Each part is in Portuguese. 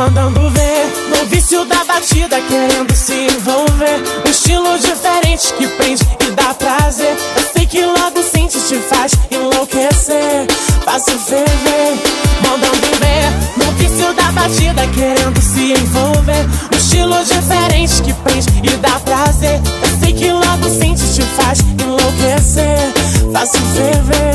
mandando ver. No vício da batida, querendo se envolver. Um estilo diferente que prende e dá prazer. Eu sei que logo sente te faz enlouquecer. Faço ferver, mandando ver. No vício da batida, querendo se envolver. Um estilo diferente que prende e dá prazer. Eu sei que logo sente te faz enlouquecer. Faço ferver,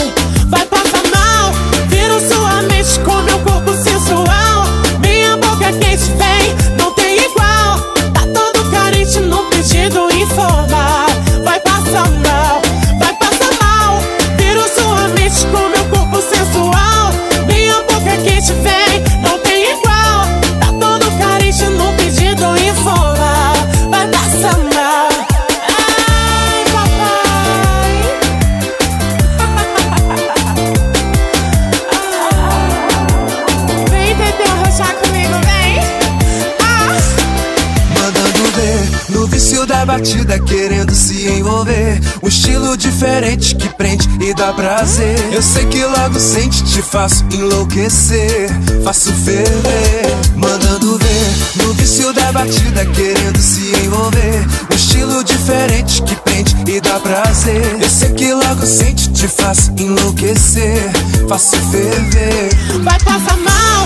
batida, querendo se envolver. Um estilo diferente que prende e dá prazer. Eu sei que logo sente, te faço enlouquecer. Faço ferver, mandando ver no vício da batida, querendo se envolver. Um estilo diferente que prende e dá prazer. Eu sei que logo sente, te faço enlouquecer. Faço ferver. Vai passar mal,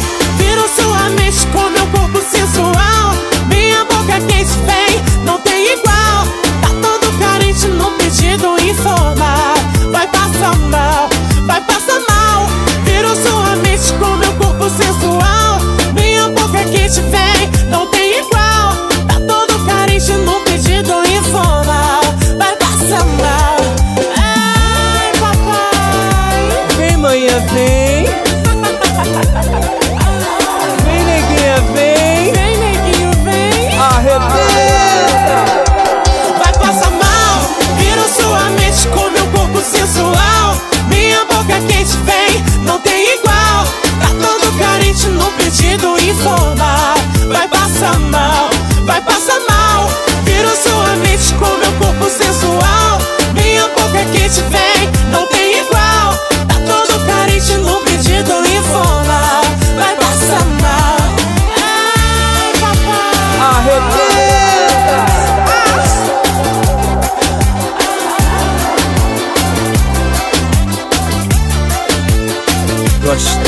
başla